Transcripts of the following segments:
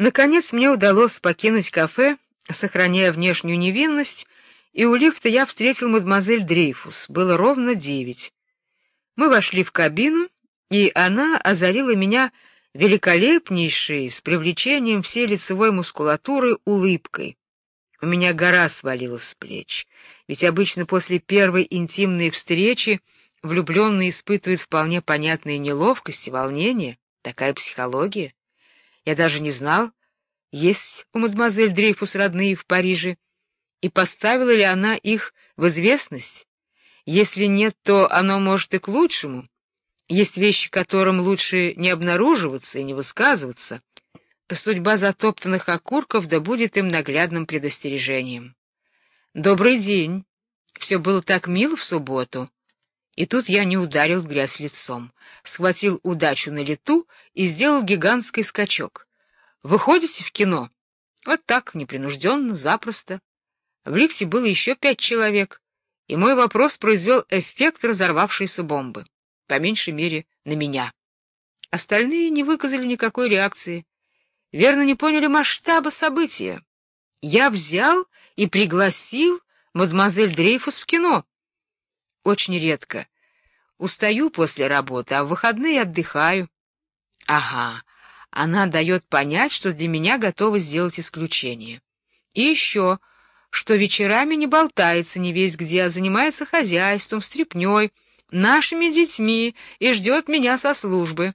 Наконец мне удалось покинуть кафе, сохраняя внешнюю невинность, и у лифта я встретил мадемуазель Дрейфус. Было ровно девять. Мы вошли в кабину, и она озарила меня великолепнейшей, с привлечением всей лицевой мускулатуры улыбкой. У меня гора свалилась с плеч, ведь обычно после первой интимной встречи влюбленные испытывают вполне понятные неловкость и волнение, такая психология. Я даже не знал, есть у мадемуазель Дрейфус родные в Париже, и поставила ли она их в известность. Если нет, то оно может и к лучшему. Есть вещи, которым лучше не обнаруживаться и не высказываться. Судьба затоптанных окурков да будет им наглядным предостережением. Добрый день. Все было так мило в субботу. И тут я не ударил в грязь лицом, схватил удачу на лету и сделал гигантский скачок. Выходите в кино? Вот так, непринужденно, запросто. В лифте было еще пять человек, и мой вопрос произвел эффект разорвавшейся бомбы, по меньшей мере, на меня. Остальные не выказали никакой реакции. Верно, не поняли масштаба события. Я взял и пригласил мадемуазель Дрейфус в кино. Очень редко. Устаю после работы, а в выходные отдыхаю. Ага, она дает понять, что для меня готова сделать исключение. И еще, что вечерами не болтается не весь где, а занимается хозяйством, стряпнёй, нашими детьми и ждет меня со службы.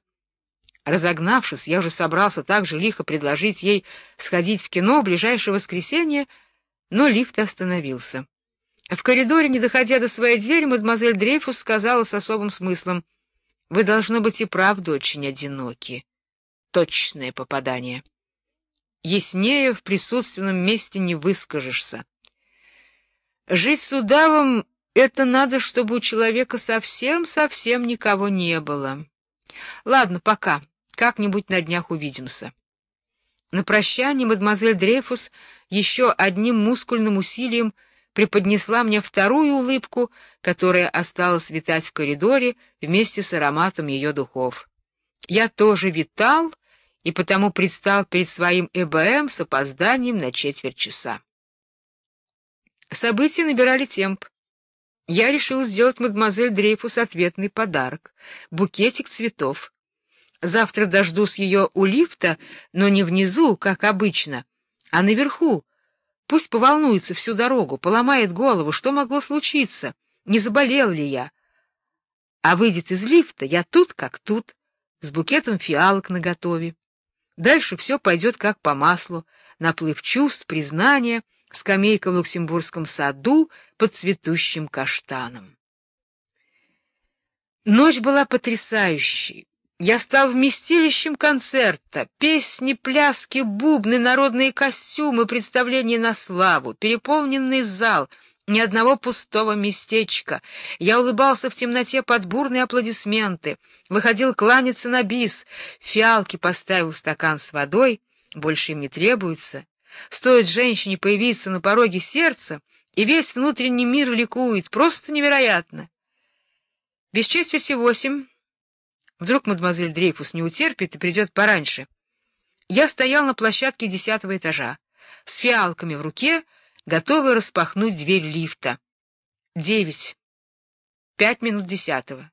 Разогнавшись, я уже собрался так же лихо предложить ей сходить в кино в ближайшее воскресенье, но лифт остановился. В коридоре, не доходя до своей двери, мадемуазель Дрейфус сказала с особым смыслом: "Вы должно быть и правда очень одиноки" точное попадание. Яснее в присутственном месте не выскажешься. Жить с удавом — это надо, чтобы у человека совсем-совсем никого не было. Ладно, пока. Как-нибудь на днях увидимся. На прощание мадемуазель Дрейфус еще одним мускульным усилием преподнесла мне вторую улыбку, которая осталась витать в коридоре вместе с ароматом ее духов. Я тоже витал и потому предстал перед своим ЭБМ с опозданием на четверть часа. События набирали темп. Я решил сделать мадемуазель Дрейфус ответный подарок — букетик цветов. Завтра дождусь ее у лифта, но не внизу, как обычно, а наверху. Пусть поволнуется всю дорогу, поломает голову, что могло случиться, не заболел ли я. А выйдет из лифта, я тут как тут, с букетом фиалок наготове. Дальше все пойдет как по маслу: наплыв чувств, признания, скамейка в Люксембургском саду под цветущим каштаном. Ночь была потрясающей. Я стал вместилищем концерта. Песни, пляски, бубны, народные костюмы, представления на славу, переполненный зал — ни одного пустого местечка. Я улыбался в темноте под бурные аплодисменты, выходил кланяться на бис, фиалки поставил стакан с водой, больше им не требуется. Стоит женщине появиться на пороге сердца, и весь внутренний мир ликует, просто невероятно. Без четверти восемь. Вдруг мадемуазель Дрейфус не утерпит и придет пораньше. Я стоял на площадке десятого этажа, с фиалками в руке, готовы распахнуть дверь лифта. Девять. Пять минут десятого.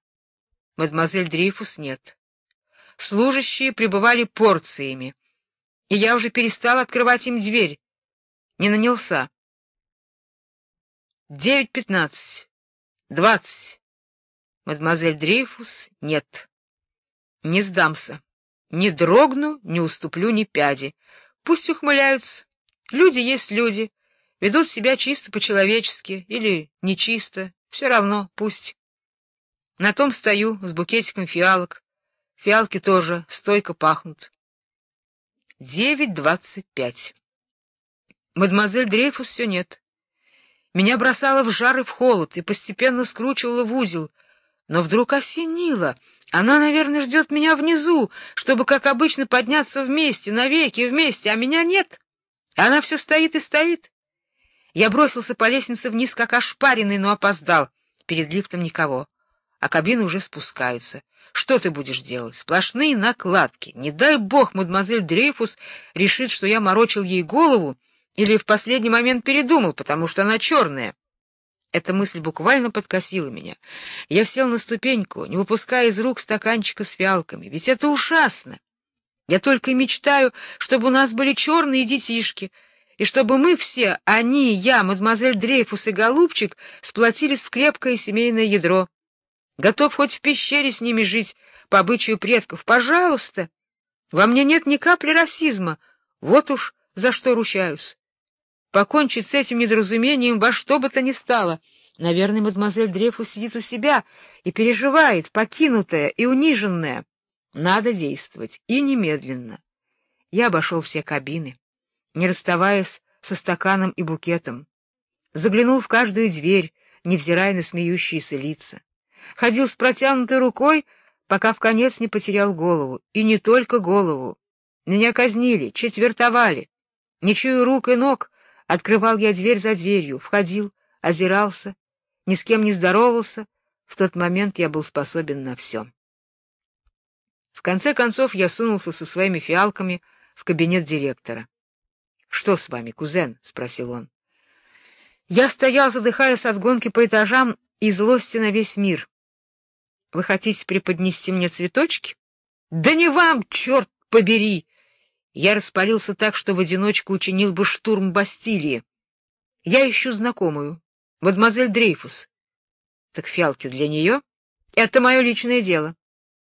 Мадемуазель Дрейфус нет. Служащие прибывали порциями, и я уже перестал открывать им дверь. Не нанялся. Девять пятнадцать. Двадцать. Мадемуазель Дрейфус нет. Не сдамся. Не дрогну, не уступлю ни пяди. Пусть ухмыляются. Люди есть люди ведут себя чисто по-человечески или нечисто, все равно, пусть. На том стою с букетиком фиалок. Фиалки тоже стойко пахнут. Девять двадцать пять. Мадемуазель Дрейфус все нет. Меня бросало в жар и в холод и постепенно скручивало в узел, но вдруг осенило. Она, наверное, ждет меня внизу, чтобы, как обычно, подняться вместе, навеки вместе, а меня нет. Она все стоит и стоит. Я бросился по лестнице вниз, как ошпаренный, но опоздал. Перед лифтом никого. а кабины уже спускаются. Что ты будешь делать? Сплошные накладки. Не дай бог, мадемуазель Дрейфус решит, что я морочил ей голову или в последний момент передумал, потому что она черная. Эта мысль буквально подкосила меня. Я сел на ступеньку, не выпуская из рук стаканчика с фиалками. Ведь это ужасно. Я только и мечтаю, чтобы у нас были черные детишки, и чтобы мы все, они, я, мадемуазель Дрейфус и Голубчик, сплотились в крепкое семейное ядро. Готов хоть в пещере с ними жить, по обычаю предков. Пожалуйста. Во мне нет ни капли расизма. Вот уж за что ручаюсь. Покончить с этим недоразумением во что бы то ни стало. Наверное, мадемуазель Дрейфус сидит у себя и переживает, покинутая и униженная. Надо действовать, и немедленно. Я обошел все кабины, не расставаясь со стаканом и букетом. Заглянул в каждую дверь, невзирая на смеющиеся лица ходил с протянутой рукой, пока в конец не потерял голову. И не только голову. Меня казнили, четвертовали. Не рук и ног, открывал я дверь за дверью, входил, озирался, ни с кем не здоровался. В тот момент я был способен на все. В конце концов я сунулся со своими фиалками в кабинет директора. — Что с вами, кузен? — спросил он. Я стоял, задыхаясь от гонки по этажам и злости на весь мир. Вы хотите преподнести мне цветочки? Да не вам, черт побери! Я распалился так, что в одиночку учинил бы штурм Бастилии. Я ищу знакомую, мадемуазель Дрейфус. Так фиалки для нее? Это мое личное дело.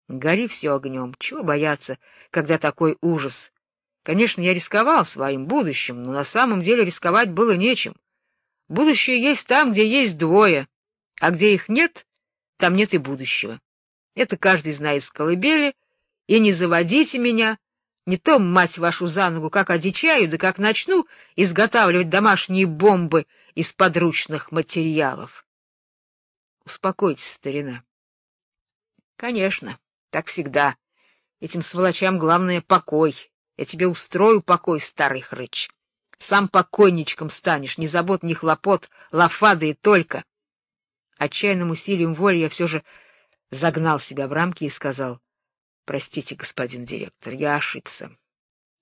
Гори все огнем. Чего бояться, когда такой ужас? Конечно, я рисковал своим будущим, но на самом деле рисковать было нечем. Будущее есть там, где есть двое, а где их нет, там нет и будущего. Это каждый знает с колыбели, и не заводите меня, не то, мать вашу, за ногу, как одичаю, да как начну изготавливать домашние бомбы из подручных материалов. Успокойтесь, старина. Конечно, так всегда. Этим сволочам главное — покой. Я тебе устрою покой, старый хрыч. Сам покойничком станешь, ни забот, ни хлопот, лафады и только. Отчаянным усилием воли я все же загнал себя в рамки и сказал, «Простите, господин директор, я ошибся.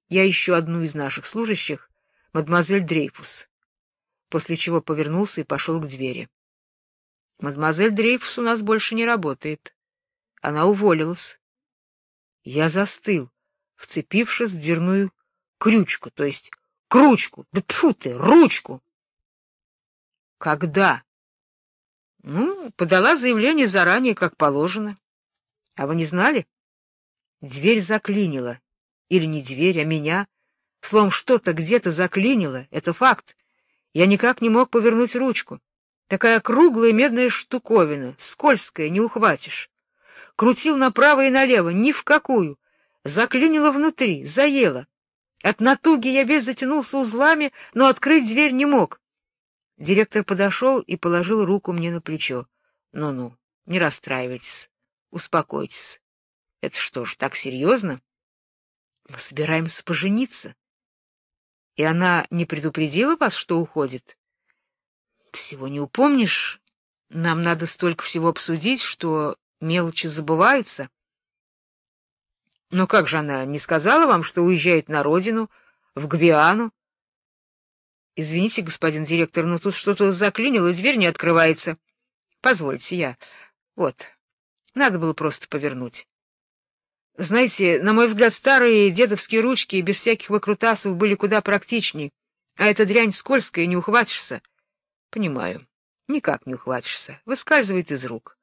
Я ищу одну из наших служащих, мадемуазель Дрейфус». После чего повернулся и пошел к двери. «Мадемуазель Дрейфус у нас больше не работает. Она уволилась». Я застыл, вцепившись в дверную крючку, то есть кручку, да тьфу ты, ручку. «Когда?» Ну, подала заявление заранее, как положено. А вы не знали? Дверь заклинила. Или не дверь, а меня. Словом, что-то где-то заклинило. Это факт. Я никак не мог повернуть ручку. Такая круглая медная штуковина, скользкая, не ухватишь. Крутил направо и налево, ни в какую. Заклинило внутри, заело. От натуги я весь затянулся узлами, но открыть дверь не мог. Директор подошел и положил руку мне на плечо. Ну-ну, не расстраивайтесь, успокойтесь. Это что ж, так серьезно? Мы собираемся пожениться. И она не предупредила вас, что уходит? Всего не упомнишь. Нам надо столько всего обсудить, что мелочи забываются. Но как же она не сказала вам, что уезжает на родину, в Гвиану? Извините, господин директор, но тут что-то заклинило, дверь не открывается. Позвольте я. Вот. Надо было просто повернуть. Знаете, на мой взгляд, старые дедовские ручки без всяких выкрутасов были куда практичнее. А эта дрянь скользкая, не ухватишься. Понимаю. Никак не ухватишься. Выскальзывает из рук.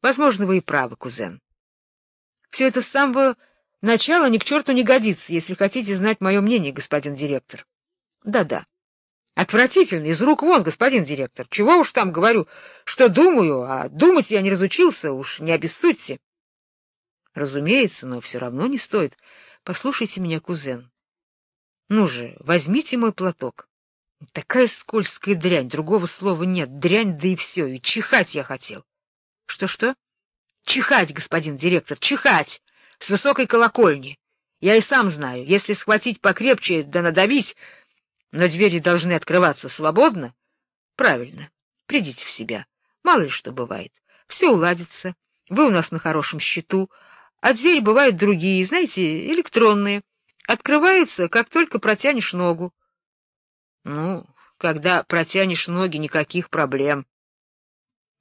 Возможно, вы и правы, кузен. Все это с самого начала ни к черту не годится, если хотите знать мое мнение, господин директор. Да-да. Отвратительно, из рук вон, господин директор. Чего уж там говорю, что думаю, а думать я не разучился, уж не обессудьте. Разумеется, но все равно не стоит. Послушайте меня, кузен. Ну же, возьмите мой платок. Такая скользкая дрянь, другого слова нет. Дрянь, да и все, и чихать я хотел. Что-что? Чихать, господин директор, чихать! С высокой колокольни. Я и сам знаю, если схватить покрепче да надавить, но двери должны открываться свободно. Правильно. Придите в себя. Мало ли что бывает. Все уладится. Вы у нас на хорошем счету, а двери бывают другие, знаете, электронные. Открываются, как только протянешь ногу. Ну, когда протянешь ноги, никаких проблем.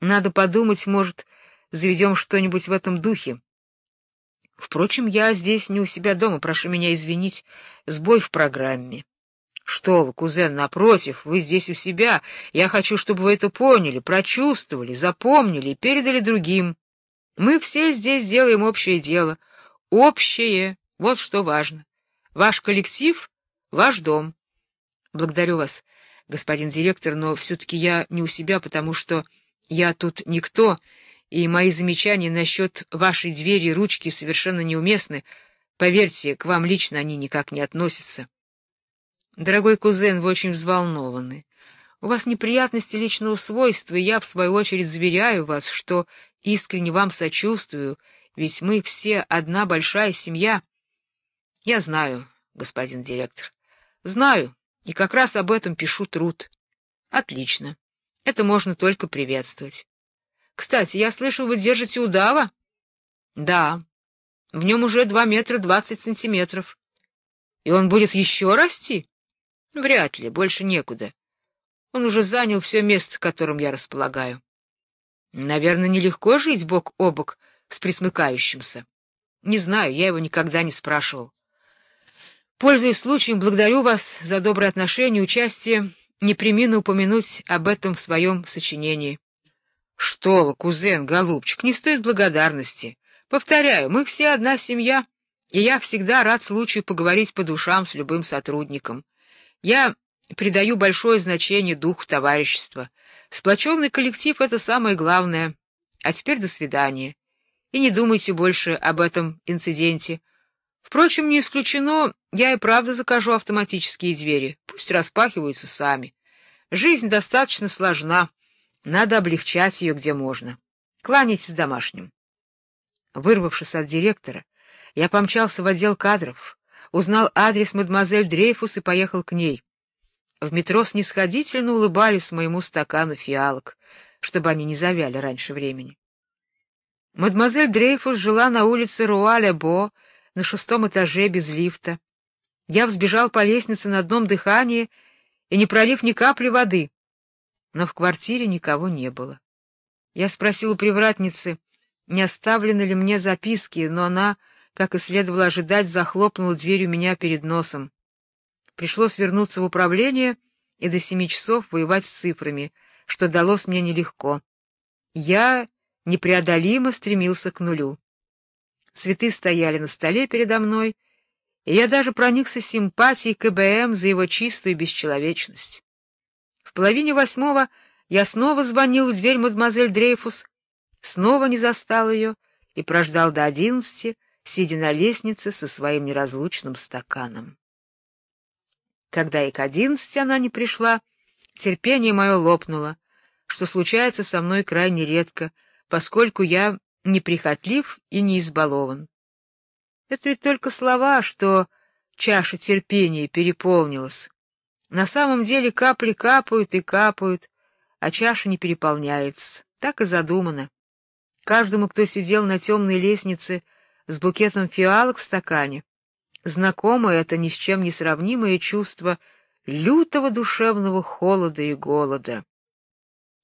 Надо подумать, может, заведем что-нибудь в этом духе. Впрочем, я здесь не у себя дома, прошу меня извинить, сбой в программе. Что вы, кузен, напротив, вы здесь у себя. Я хочу, чтобы вы это поняли, прочувствовали, запомнили и передали другим. Мы все здесь делаем общее дело. Общее, вот что важно. Ваш коллектив — ваш дом. Благодарю вас, господин директор, но все-таки я не у себя, потому что я тут никто, и мои замечания насчет вашей двери и ручки совершенно неуместны. Поверьте, к вам лично они никак не относятся. Дорогой кузен, вы очень взволнованы. У вас неприятности личного свойства, и я, в свою очередь, заверяю вас, что искренне вам сочувствую, ведь мы все одна большая семья. Я знаю, господин директор, знаю, и как раз об этом пишу труд. Отлично. Это можно только приветствовать. Кстати, я слышал, вы держите удава? Да. В нем уже два метра двадцать сантиметров. И он будет еще расти? Вряд ли, больше некуда. Он уже занял все место, которым я располагаю. Наверное, нелегко жить бок о бок с присмыкающимся. Не знаю, я его никогда не спрашивал. Пользуясь случаем, благодарю вас за доброе отношение и участие. Не премину упомянуть об этом в своем сочинении. Что вы, кузен, голубчик, не стоит благодарности. Повторяю, мы все одна семья, и я всегда рад случаю поговорить по душам с любым сотрудником. Я придаю большое значение духу товарищества. Сплоченный коллектив — это самое главное. А теперь до свидания. И не думайте больше об этом инциденте. Впрочем, не исключено, я и правда закажу автоматические двери. Пусть распахиваются сами. Жизнь достаточно сложна. Надо облегчать ее, где можно. Кланяйтесь домашним. Вырвавшись от директора, я помчался в отдел кадров, узнал адрес мадемуазель Дрейфус и поехал к ней. В метро снисходительно улыбались моему стакану фиалок, чтобы они не завяли раньше времени. Мадемуазель Дрейфус жила на улице Руаля-Бо, на шестом этаже без лифта. Я взбежал по лестнице на одном дыхании и не пролив ни капли воды, но в квартире никого не было. Я спросил у привратницы, не оставлены ли мне записки, но она, как и следовало ожидать, захлопнула дверь у меня перед носом. Пришлось вернуться в управление и до семи часов воевать с цифрами, что далось мне нелегко. Я непреодолимо стремился к нулю. Цветы стояли на столе передо мной, и я даже проникся симпатией к ИБМ за его чистую бесчеловечность. В половине восьмого я снова звонил в дверь мадемуазель Дрейфус, снова не застал ее и прождал до одиннадцати, сидя на лестнице со своим неразлучным стаканом. Когда и к одиннадцати она не пришла, терпение мое лопнуло, что случается со мной крайне редко, поскольку я неприхотлив и не избалован. Это ведь только слова, что чаша терпения переполнилась. На самом деле капли капают и капают, а чаша не переполняется. Так и задумано. Каждому, кто сидел на темной лестнице с букетом фиалок в стакане, знакомо это ни с чем не сравнимое чувство лютого душевного холода и голода.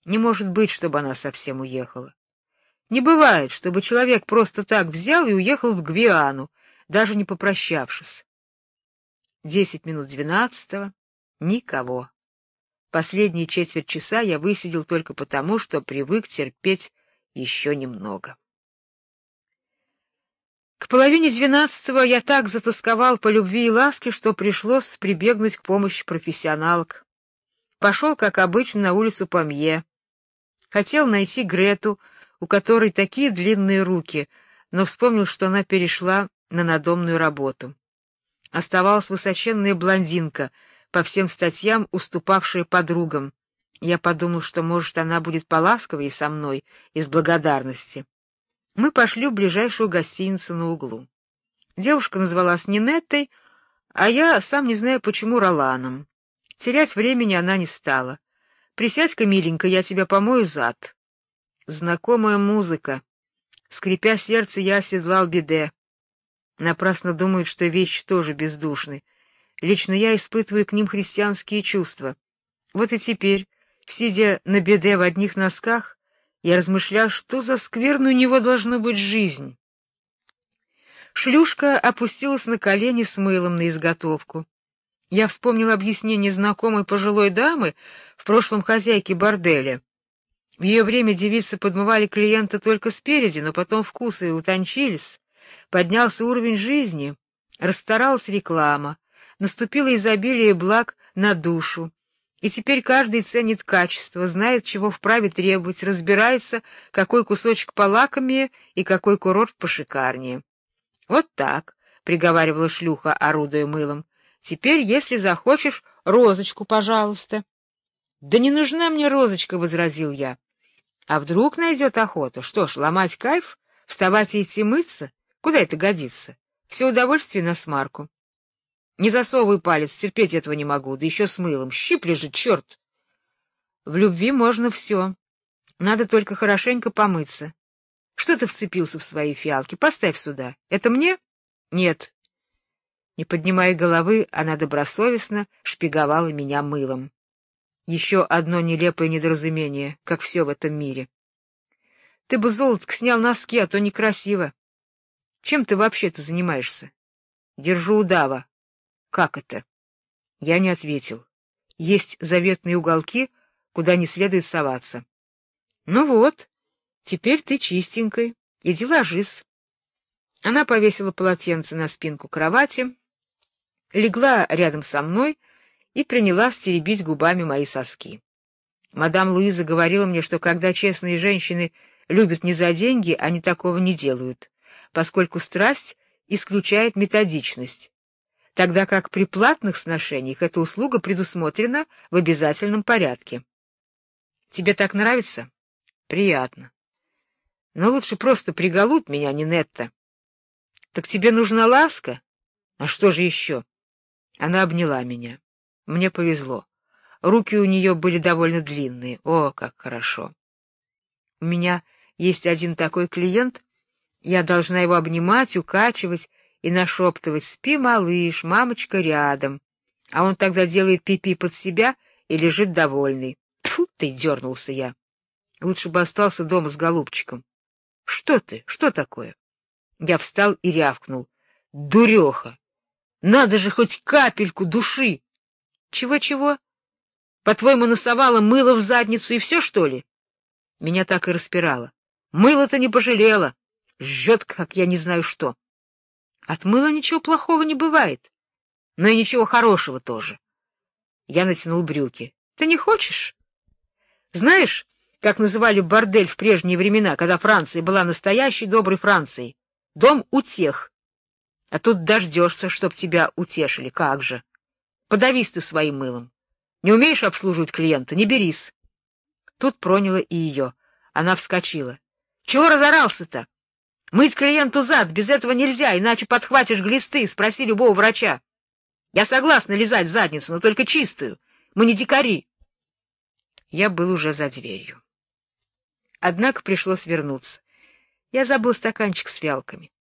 Не может быть, чтобы она совсем уехала. Не бывает, чтобы человек просто так взял и уехал в Гвиану, даже не попрощавшись. Десять минут двенадцатого — никого. Последние четверть часа я высидел только потому, что привык терпеть еще немного. К половине двенадцатого я так затасковал по любви и ласке, что пришлось прибегнуть к помощи профессионалок. Пошел, как обычно, на улицу Памье. Хотел найти Грету, у которой такие длинные руки, но вспомнил, что она перешла на надомную работу. Оставалась высоченная блондинка, по всем статьям уступавшая подругам. Я подумал, что, может, она будет поласковее со мной из благодарности. Мы пошли в ближайшую гостиницу на углу. Девушка назвалась Нинеттой, а я, сам не знаю почему, Роланом. Терять времени она не стала. «Присядь-ка, миленько, я тебя помою зад». Знакомая музыка. Скрипя сердце, я оседлал беде. Напрасно думают, что вещи тоже бездушны. Лично я испытываю к ним христианские чувства. Вот и теперь, сидя на беде в одних носках, я размышлял, что за скверную у него должна быть жизнь. Шлюшка опустилась на колени с мылом на изготовку. Я вспомнил объяснение знакомой пожилой дамы, в прошлом хозяйки борделя. В ее время девицы подмывали клиента только спереди, но потом вкусы утончились, поднялся уровень жизни, расстаралась реклама, наступило изобилие благ на душу, и теперь каждый ценит качество, знает, чего вправе требовать, разбирается, какой кусочек полакомее и какой курорт пошикарнее. Вот так, приговаривала шлюха, орудуя мылом. Теперь, если захочешь, розочку, пожалуйста. Да не нужна мне розочка, возразил я. А вдруг найдет охота? Что ж, ломать кайф, вставать и идти мыться? Куда это годится? Все удовольствие на смарку. Не засовывай палец, терпеть этого не могу, да еще с мылом. Щипли же, черт! В любви можно все. Надо только хорошенько помыться. Что ты вцепился в свои фиалки? Поставь сюда. Это мне? Нет. Не поднимая головы, она добросовестно шпиговала меня мылом. Еще одно нелепое недоразумение, как все в этом мире. Ты бы, золотко, снял носки, а то некрасиво. Чем ты вообще-то занимаешься? Держу удава. Как это? Я не ответил. Есть заветные уголки, куда не следует соваться. Ну вот, теперь ты чистенькой. Иди ложись. Она повесила полотенце на спинку кровати, легла рядом со мной и принялась теребить губами мои соски. Мадам Луиза говорила мне, что когда честные женщины любят не за деньги, они такого не делают, поскольку страсть исключает методичность, тогда как при платных сношениях эта услуга предусмотрена в обязательном порядке. Тебе так нравится? Приятно. Но лучше просто приголубь меня, Нинетта. Так тебе нужна ласка? А что же еще? Она обняла меня. Мне повезло. Руки у нее были довольно длинные. О, как хорошо. У меня есть один такой клиент. Я должна его обнимать, укачивать и нашептывать «Спи, малыш, мамочка рядом». А он тогда делает пипи -пи под себя и лежит довольный. Тьфу ты, дернулся я. Лучше бы остался дома с голубчиком. Что ты? Что такое? Я встал и рявкнул. Дуреха! Надо же хоть капельку души! Чего-чего? По-твоему, носовала мыло в задницу и все, что ли? Меня так и распирало. Мыло-то не пожалела. Жжет, как я не знаю что. От мыла ничего плохого не бывает. Но и ничего хорошего тоже. Я натянул брюки. Ты не хочешь? Знаешь, как называли бордель в прежние времена, когда Франция была настоящей доброй Францией? Дом утех. А тут дождешься, чтоб тебя утешили. Как же? Подавись ты своим мылом. Не умеешь обслуживать клиента, не берись. Тут проняло и ее. Она вскочила. Чего разорался-то? Мыть клиенту зад, без этого нельзя, иначе подхватишь глисты, спроси любого врача. Я согласна лизать задницу, но только чистую. Мы не дикари. Я был уже за дверью. Однако пришлось вернуться. Я забыл стаканчик с фиалками.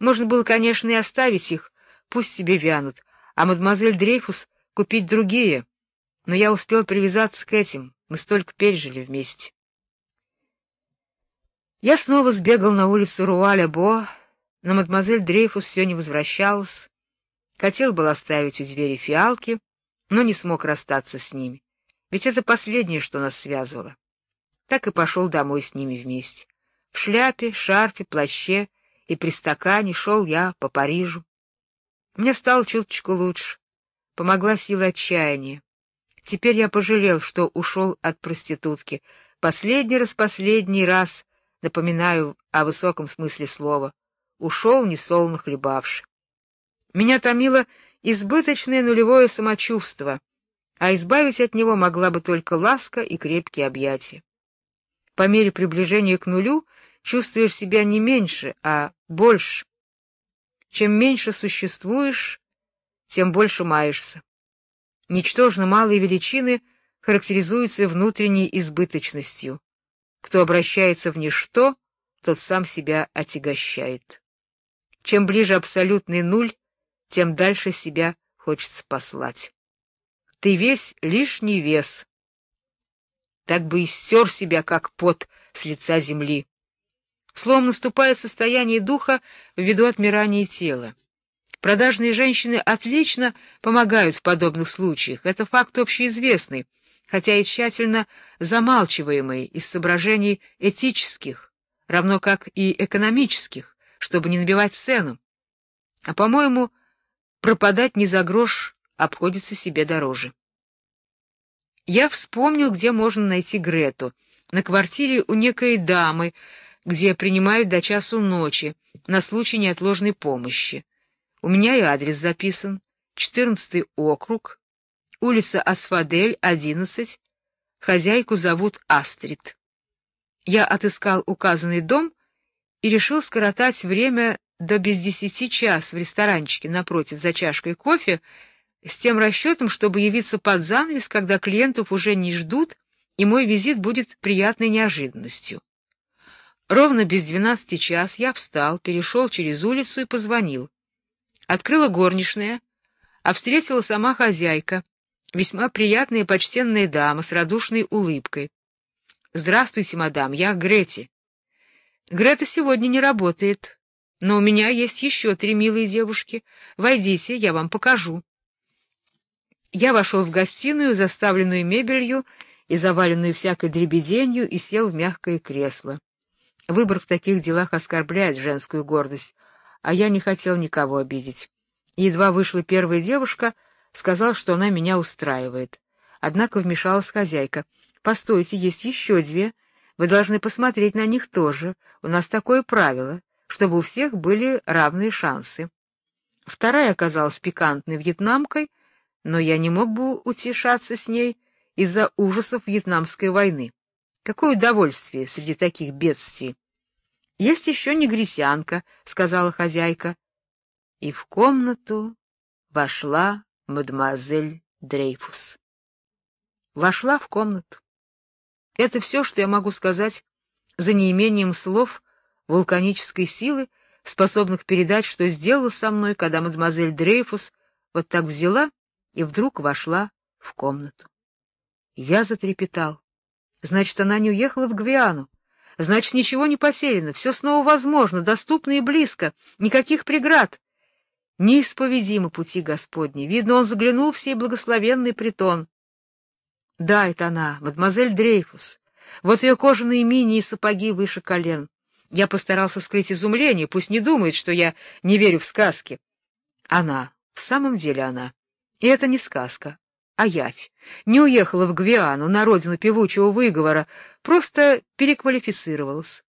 Можно было, конечно, и оставить их, пусть себе вянут, а мадемуазель Дрейфус купить другие, но я успел привязаться к этим, мы столько пережили вместе. Я снова сбегал на улицу Руаля-Бо, но мадемуазель Дрейфус все не возвращалась. Хотел был оставить у двери фиалки, но не смог расстаться с ними, ведь это последнее, что нас связывало. Так и пошел домой с ними вместе. В шляпе, шарфе, плаще и при стакане шел я по Парижу. Мне стало чуточку лучше. Помогла сила отчаяния. Теперь я пожалел, что ушел от проститутки. Последний раз, последний раз напоминаю о высоком смысле слова. Ушел несолоно хлебавши. Меня томило избыточное нулевое самочувство, а избавить от него могла бы только ласка и крепкие объятия. По мере приближения к нулю чувствуешь себя не меньше, а больше. Чем меньше существуешь, тем больше маешься. Ничтожно малые величины характеризуются внутренней избыточностью. Кто обращается в ничто, тот сам себя отягощает. Чем ближе абсолютный нуль, тем дальше себя хочется послать. Ты весь лишний вес. Так бы и стер себя, как пот, с лица земли. Словом, наступает состояние духа ввиду отмирания тела. Продажные женщины отлично помогают в подобных случаях. Это факт общеизвестный, хотя и тщательно замалчиваемый из соображений этических, равно как и экономических, чтобы не набивать цену. А, по-моему, пропадать не за грош обходится себе дороже. Я вспомнил, где можно найти Грету. На квартире у некой дамы, где принимают до часу ночи, на случай неотложной помощи. У меня и адрес записан. 14 округ, улица Асфадель, 11. Хозяйку зовут Астрид. Я отыскал указанный дом и решил скоротать время до без десяти час в ресторанчике напротив за чашкой кофе, с тем расчетом, чтобы явиться под занавес, когда клиентов уже не ждут, и мой визит будет приятной неожиданностью. Ровно без двенадцати час я встал, перешел через улицу и позвонил. Открыла горничная, а встретила сама хозяйка, весьма приятная и почтенная дама с радушной улыбкой. «Здравствуйте, мадам, я Грети». «Грета сегодня не работает, но у меня есть еще три милые девушки. Войдите, я вам покажу». Я вошел в гостиную, заставленную мебелью и заваленную всякой дребеденью, и сел в мягкое кресло. Выбор в таких делах оскорбляет женскую гордость, а я не хотел никого обидеть. Едва вышла первая девушка, сказал, что она меня устраивает. Однако вмешалась хозяйка. «Постойте, есть еще две. Вы должны посмотреть на них тоже. У нас такое правило, чтобы у всех были равные шансы». Вторая оказалась пикантной вьетнамкой, но я не мог бы утешаться с ней из-за ужасов Вьетнамской войны. Какое удовольствие среди таких бедствий! — Есть еще негритянка, — сказала хозяйка. И в комнату вошла мадемуазель Дрейфус. Вошла в комнату. Это все, что я могу сказать за неимением слов вулканической силы, способных передать, что сделала со мной, когда мадемуазель Дрейфус вот так взяла и вдруг вошла в комнату. Я затрепетал. Значит, она не уехала в Гвиану. Значит, ничего не потеряно, все снова возможно, доступно и близко, никаких преград. Неисповедимы пути Господни. Видно, он заглянул в сей благословенный притон. Да, это она, мадемуазель Дрейфус. Вот ее кожаные мини и сапоги выше колен. Я постарался скрыть изумление, пусть не думает, что я не верю в сказки. Она, в самом деле она. И это не сказка, а явь. Не уехала в Гвиану, на родину певучего выговора, просто переквалифицировалась.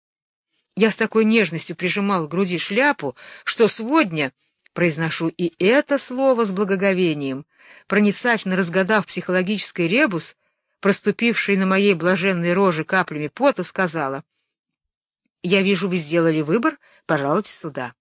Я с такой нежностью прижимал к груди шляпу, что сегодня произношу и это слово с благоговением, проницательно разгадав психологический ребус, проступивший на моей блаженной роже каплями пота, сказала, «Я вижу, вы сделали выбор, пожалуйте сюда».